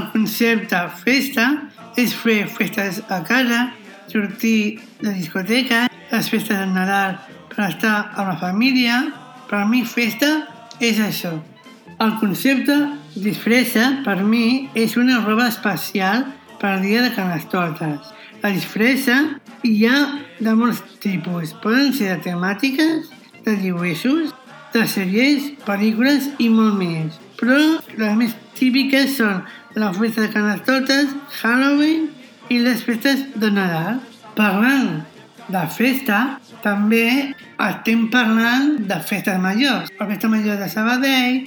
el concepte festa és fer festes a casa, sortir de discoteca, les festes de Nadal per estar amb la família. Per mi festa és això. El concepte disfressa per mi és una roba especial per al dia de Carnestoltes. La disfressa hi ha de molts tipus. Poden ser de temàtiques, de dibuixos, de sèries, pel·lícules i molt més. Però les més típiques són la festa de Carnestoltes, Halloween i les festes de Nadal. Parlant de festa, també estem parlant de festes majors. La festa major de Sabadell,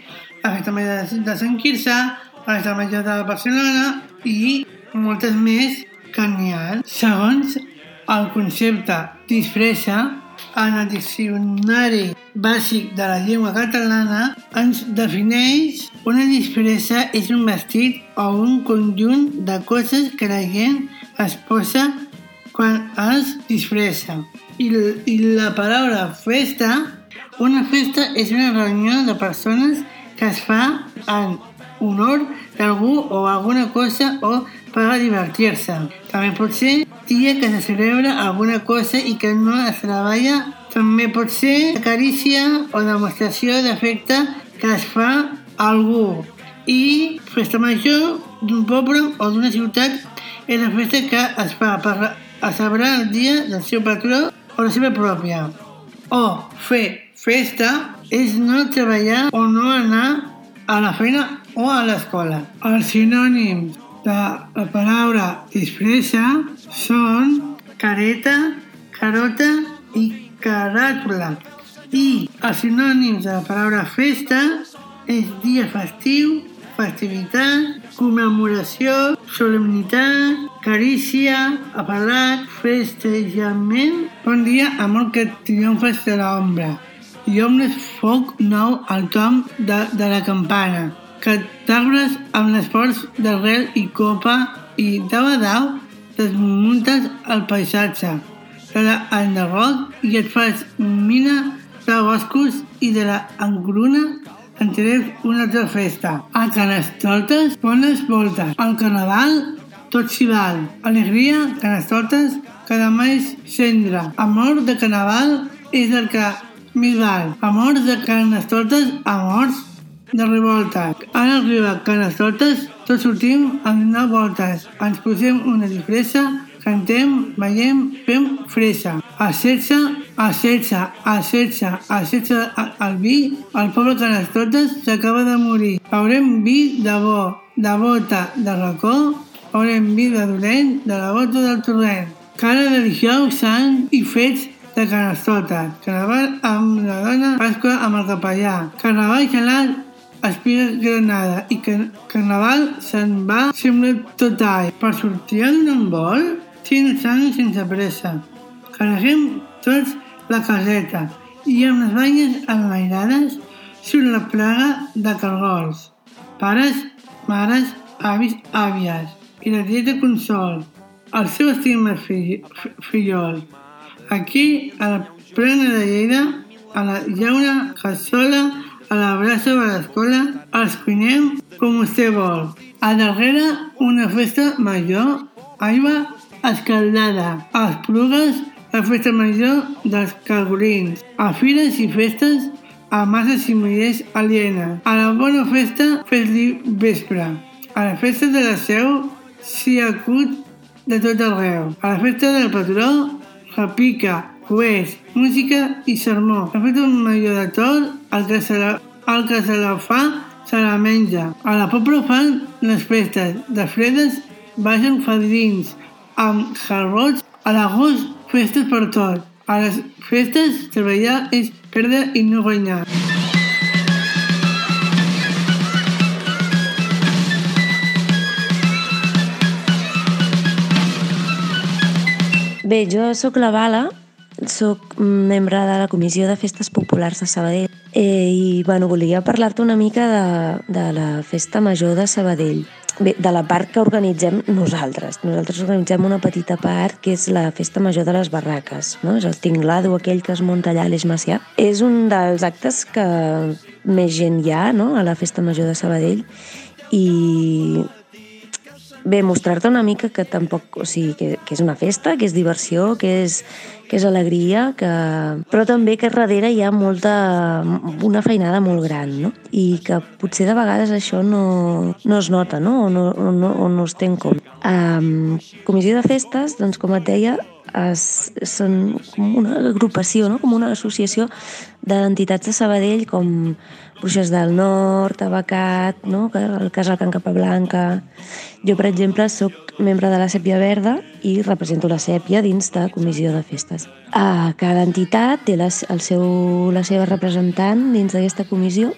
la festa major de Sant Quirze, la festa major de Barcelona i moltes més que n'hi ha. Segons el concepte disfressa, en el diccionari bàsic de la llengua catalana ens defineix una disfressa és un vestit o un conjunt de coses que la gent es posa quan es disfressa. I, I la paraula festa, una festa és una reunió de persones que es fa en honor d'algú o alguna cosa o per divertir-se. També pot ser dia que se celebra alguna cosa i que no es treballa. També pot ser carícia o demostració d'afecte que es fa algú. I festa major d'un poble o d'una ciutat és la festa que es fa per celebrar el dia del seu patró o la seva pròpia. O fer festa és no treballar o no anar a la feina o a l'escola. Els sinònims de la paraula disfressa són careta, carota i caràtula. I els sinònims de la paraula festa és dia festiu, festivitat, commemoració, solemnitat, carícia, apel·lat, festejament. Bon dia, amor que triomfes de l'ombra. I omnes foc nou al tom de, de la campana. Que t'arbres amb l'esforç d'arrel i copa i dau a dau desmuntes el paisatge de l'enderroc i et fas mina de boscos i de la engruna entenem una altra festa. A Canestoltes, bones voltes. Al Carnaval, tot s'hi val. Alegria, Canestoltes, que demà és cendra. Amor de Carnaval és el que més val. Amor de Canestoltes, amors de revolta. Ara arriba Canestoltes, tots sortim a donar voltes. Ens posem una disfressa cantem, veiem, fem fresa. A 16, a 16, a 16, a 16 al vi, el poble Canastrotes s'acaba de morir. Haurem vi de bo, de bota, de racó, haurem vi de dolent, de la bota del torrent. Cara de dijous sant i fets de Canastota. Carnaval amb la dona, Pasqua amb el capellà. Carnaval gelat, espiga granada i que Carnaval se'n va sembla tot all. Per sortir d'un vol, sin sang sense pressa. Carreguem tots la caseta i amb les banyes enlairades surt la plaga de cargols. Pares, mares, avis, àvies i la dieta consol, el seu estimat fill, fillol. Aquí, a la plena de Lleida, a la, hi ha una cassola a la brasa de l'escola, els cuinem com vostè vol. A darrere, una festa major, aigua escaldada, Esplugues, la festa major dels cargolins, a fires i festes, a masses i mullers. A la bona festa, fes-li vespre. A la festa de la seu, s'hi acut de tot arreu. A la festa del patró, repica, coeix, música i sermó. La festa major de tot, el que se la, el que se la fa, se la menja. A la pobla fan les festes. De fredes baixen fadrins, amb jarrots a l'agost, festes per tot. A les festes, treballar és perdre i no guanyar. Bé, jo sóc la Bala, sóc membre de la Comissió de Festes Populars de Sabadell eh, i bueno, volia parlar-te una mica de, de la Festa Major de Sabadell. Bé, de la part que organitzem nosaltres. Nosaltres organitzem una petita part que és la Festa Major de les Barraques, no? és el tinglado aquell que es munta allà a l'Eix Macià. És un dels actes que més gent hi ha no? a la Festa Major de Sabadell i bé, mostrar-te una mica que tampoc, o sigui, que, que és una festa, que és diversió, que és, que és alegria, que... però també que darrere hi ha molta, una feinada molt gran, no? I que potser de vegades això no, no es nota, no? O no, o no, o no es té en compte. Um, comissió de festes, doncs, com et deia, es, són com una agrupació, no? com una associació d'entitats de Sabadell com Bruixes del Nord, Abacat, no? el Casal Can Capablanca... Jo, per exemple, sóc membre de la Sèpia Verda i represento la Sèpia dins de comissió de festes. A cada entitat té les, el seu, la seva representant dins d'aquesta comissió.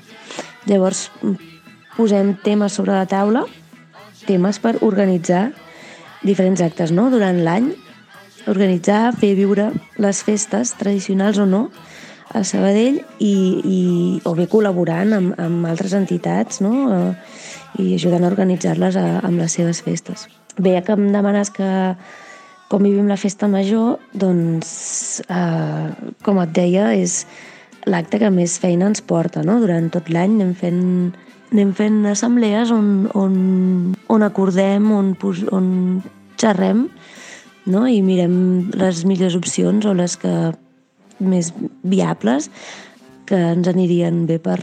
Llavors, posem temes sobre la taula, temes per organitzar diferents actes no? durant l'any organitzar, fer viure les festes tradicionals o no a Sabadell i, i, o bé col·laborant amb, amb altres entitats no? Eh, i ajudant a organitzar-les amb les seves festes. Bé, que em demanes que com vivim la festa major, doncs, eh, com et deia, és l'acte que més feina ens porta. No? Durant tot l'any anem fent, anem fent assemblees on, on, on acordem, on, on xerrem no? i mirem les millors opcions o les que més viables que ens anirien bé per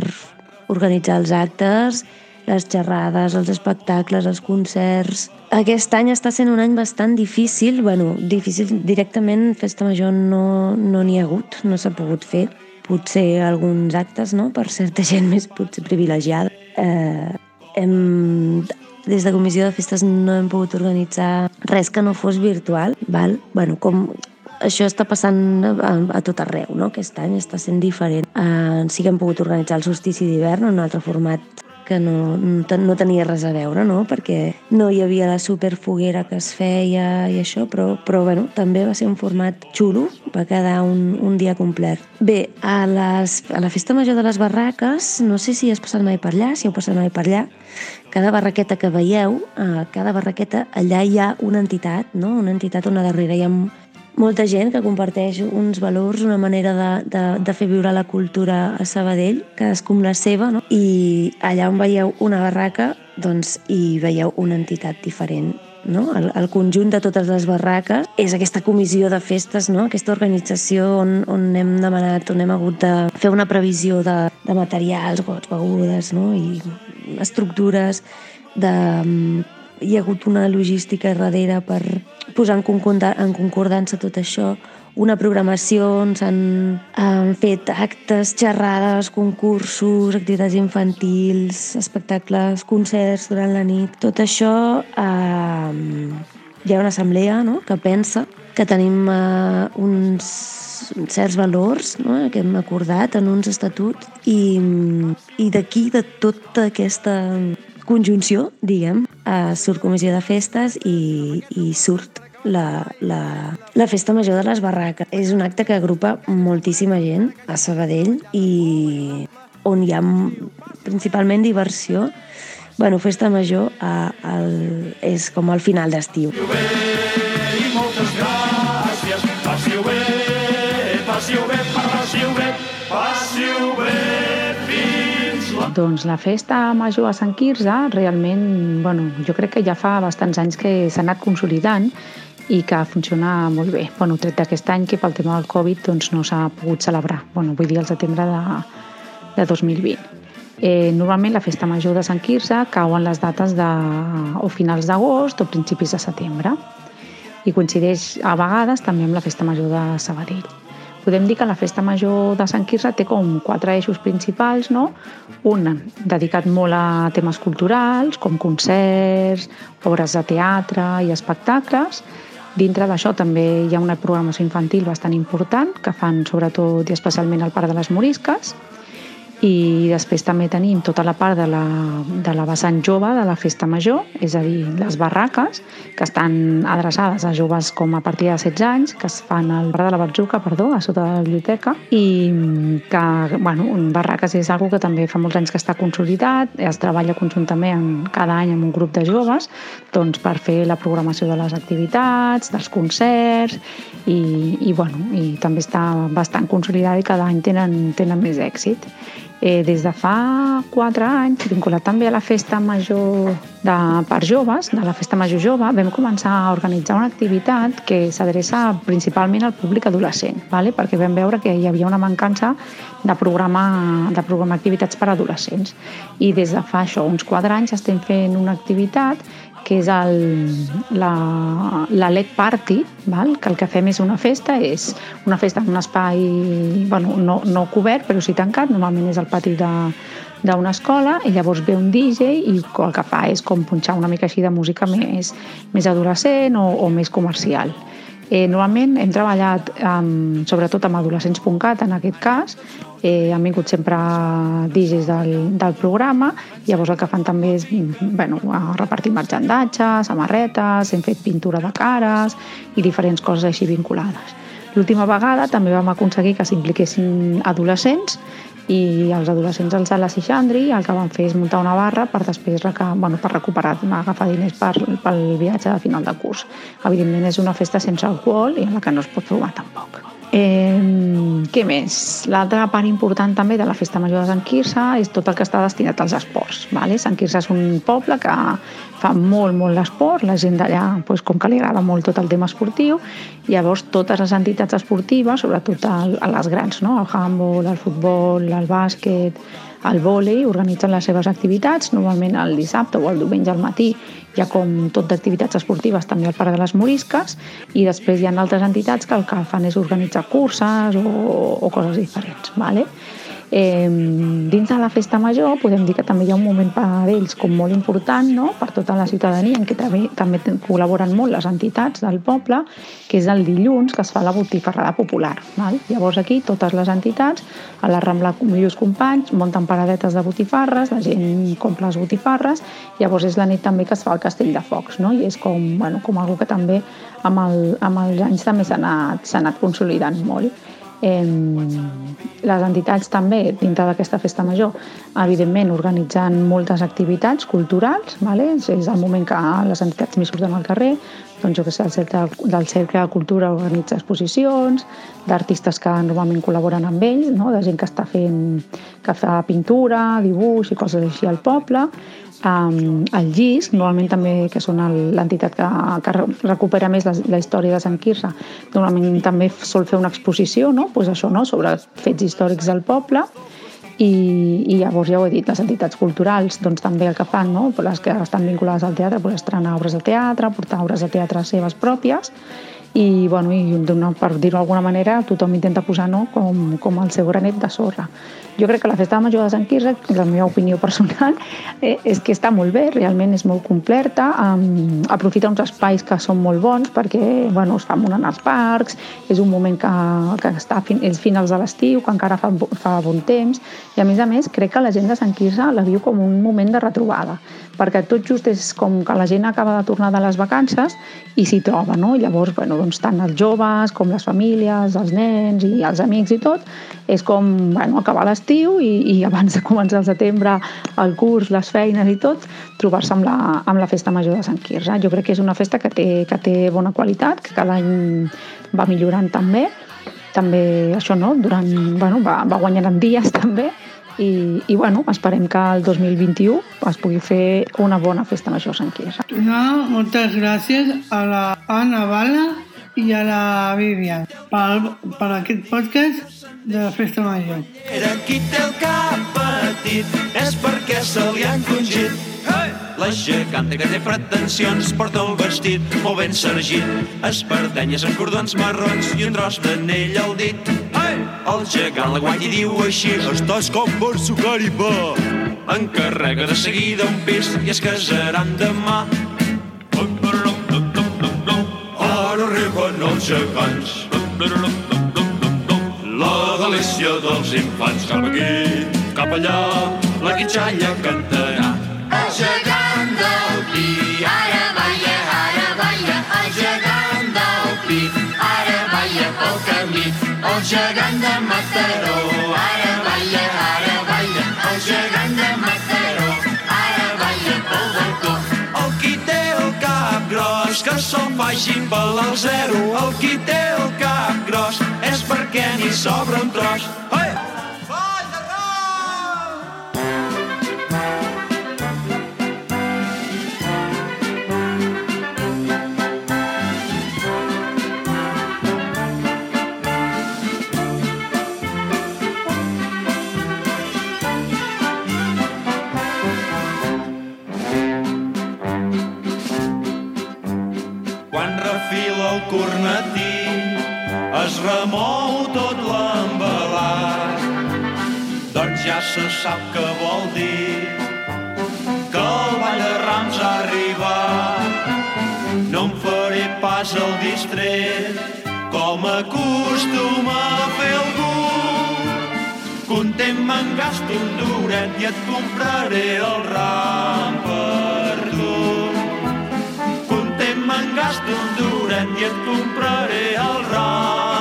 organitzar els actes, les xerrades, els espectacles, els concerts... Aquest any està sent un any bastant difícil, bueno, difícil directament, Festa Major no n'hi no ha hagut, no s'ha pogut fer. Potser alguns actes, no?, per certa gent més potser privilegiada. Eh, hem des de Comissió de Festes no hem pogut organitzar res que no fos virtual, val? Bueno, com això està passant a, a tot arreu, no? Aquest any està sent diferent. Uh, sí que hem pogut organitzar el solstici d'hivern en un altre format que no, no tenia res a veure, no? perquè no hi havia la superfoguera que es feia i això, però, però bueno, també va ser un format xulo, va quedar un, un dia complet. Bé, a, les, a la Festa Major de les Barraques, no sé si has passat mai per allà, si heu passat mai per allà, cada barraqueta que veieu, a cada barraqueta allà hi ha una entitat, no? una entitat on a darrere hi ha molta gent que comparteix uns valors, una manera de, de, de fer viure la cultura a Sabadell, cadascú amb la seva, no? i allà on veieu una barraca, doncs hi veieu una entitat diferent. No? El, el conjunt de totes les barraques és aquesta comissió de festes, no? aquesta organització on, on hem demanat, on hem hagut de fer una previsió de, de materials, gots, begudes, no? i estructures de... Hi ha hagut una logística darrere per posar en, en concordança tot això, una programació on s'han fet actes, xerrades, concursos, activitats infantils, espectacles, concerts durant la nit. Tot això eh, hi ha una assemblea no?, que pensa que tenim eh, uns certs valors no? que hem acordat en uns estatuts i, i d'aquí, de tota aquesta conjunció, diguem, eh, surt comissió de festes i, i surt la, la, la Festa Major de les Barraques. És un acte que agrupa moltíssima gent a Sabadell i on hi ha principalment diversió. Bueno, Festa Major a, el, és com al final d'estiu. I Doncs la festa major a Sant Quirze realment, bueno, jo crec que ja fa bastants anys que s'ha anat consolidant i que funciona molt bé. Bueno, tret d'aquest any que pel tema del Covid doncs, no s'ha pogut celebrar, bueno, vull dir el setembre de, de 2020. Eh, normalment la festa major de Sant Quirze cau en les dates de, o finals d'agost o principis de setembre i coincideix a vegades també amb la festa major de Sabadell. Podem dir que la festa major de Sant Quirze té com quatre eixos principals, no? Un dedicat molt a temes culturals, com concerts, obres de teatre i espectacles. Dintre d'això també hi ha una programació infantil bastant important que fan sobretot i especialment al Parc de les Morisques i després també tenim tota la part de la, de la vessant jove de la festa major, és a dir, les barraques, que estan adreçades a joves com a partir de 16 anys, que es fan al bar de la Batzuca, perdó, a sota de la biblioteca, i que, bueno, barraques és algo que també fa molts anys que està consolidat, es treballa conjuntament cada any amb un grup de joves, doncs per fer la programació de les activitats, dels concerts, i, i, bueno, i també està bastant consolidat i cada any tenen, tenen més èxit Eh, des de fa 4 anys, vinculat també a la festa major de, per joves, de la festa major jove, vam començar a organitzar una activitat que s'adreça principalment al públic adolescent, vale? perquè vam veure que hi havia una mancança de programar, de programar activitats per a adolescents. I des de fa això, uns 4 anys estem fent una activitat que és el, la, la LED Party, val? que el que fem és una festa, és una festa en un espai bueno, no, no cobert, però sí tancat, normalment és el pati de d'una escola i llavors ve un DJ i el que fa és com punxar una mica així de música més, més adolescent o, o més comercial. Eh, normalment hem treballat amb, sobretot amb adolescents.cat en aquest cas, eh, han vingut sempre DJs del, del programa, llavors el que fan també és bueno, repartir marxandatge, samarretes, hem fet pintura de cares i diferents coses així vinculades. L'última vegada també vam aconseguir que s'impliquessin adolescents i els adolescents els de la Sixandri el que van fer és muntar una barra per després bueno, per recuperar, agafar diners per, pel viatge de final de curs. Evidentment és una festa sense alcohol i en la que no es pot fumar tampoc. Eh, què més? L'altra part important també de la Festa Major de Sant Quirze és tot el que està destinat als esports. Vale? Sant Quirze és un poble que fa molt, molt l'esport, la gent d'allà, doncs, com que li agrada molt tot el tema esportiu, llavors totes les entitats esportives, sobretot el, les grans, no? el handball, el futbol, el bàsquet, el vòlei, organitzen les seves activitats, normalment el dissabte o el diumenge al matí hi ha com tot d'activitats esportives també al Parc de les Morisques i després hi ha altres entitats que el que fan és organitzar curses o, o coses diferents. ¿vale? Eh, dins de la festa major podem dir que també hi ha un moment per ells com molt important no? per tota la ciutadania en què també, també col·laboren molt les entitats del poble, que és el dilluns que es fa la botifarrada popular. Val? Llavors aquí totes les entitats a la Rambla Lluís Companys munten paradetes de botifarres, la gent compra les botifarres, llavors és la nit també que es fa el castell de focs no? i és com, bueno, com algo que també amb, el, amb els anys també s'ha anat, anat consolidant molt. Les entitats també, dintre d'aquesta festa major, evidentment organitzant moltes activitats culturals, vale? és el moment que les entitats més surten al carrer, doncs jo que sé, el cercle, del Cercle de Cultura organitza exposicions, d'artistes que normalment col·laboren amb ells, no? de gent que està fent, que fa pintura, dibuix i coses així al poble, Um, el GIS, normalment també, que són l'entitat que, que recupera més la, la història de Sant Quirze, normalment també sol fer una exposició no? pues això, no? sobre fets històrics del poble i, i llavors ja ho he dit, les entitats culturals doncs també el que fan, no? les que estan vinculades al teatre, pues, estrenar obres de teatre, portar obres de teatre seves pròpies i, bueno, i per dir-ho d'alguna manera, tothom intenta posar no? com, com el seu granet de sorra. Jo crec que la festa de Major de Sant Quirze, la meva opinió personal, eh, és que està molt bé, realment és molt completa, um, aprofita uns espais que són molt bons perquè bueno, es fa molt en els parcs, és un moment que, que està fin, és finals de l'estiu, que encara fa, fa bon temps, i a més a més crec que la gent de Sant Quirze la viu com un moment de retrobada, perquè tot just és com que la gent acaba de tornar de les vacances i s'hi troba, no? I llavors, bueno, doncs, tant els joves com les famílies, els nens i els amics i tot, és com bueno, acabar l'estiu i, i abans de començar el setembre el curs, les feines i tot, trobar-se amb, la, amb la festa major de Sant Quirze. Jo crec que és una festa que té, que té bona qualitat, que cada any va millorant també, també això no, durant, bueno, va, va guanyant en dies també, i, i bueno, esperem que el 2021 es pugui fer una bona festa major a Sant Quirze. No, moltes gràcies a la Anna Bala i a la Vivian per, per aquest podcast de la festa major. Era qui té el cap petit és perquè se li ha encongit la geganta que té pretensions porta el vestit molt ben sergit, espardenyes amb cordons marrons i un tros d'anell al dit. El gegant la guanya i diu així Estàs com per sucar i pa. Encarrega de seguida un pis i es casaran demà. Gegants. La delícia dels infants cap aquí, cap allà, la quitxalla cantarà. El gegant del pi, ara balla, ara balla, el gegant del pi, ara balla pel camí, el gegant de Mataró, ara que se'l facin pel al zero, el qui té el cap gros és perquè n'hi sobra un tros. Hey! Ja se sap què vol dir que el ball de Rams ha arribat. No em faré pas el distret com acostuma a fer algú. Content me'n gasto un duret i et compraré el ram per tu. Content me'n gasto un duret i et compraré el ram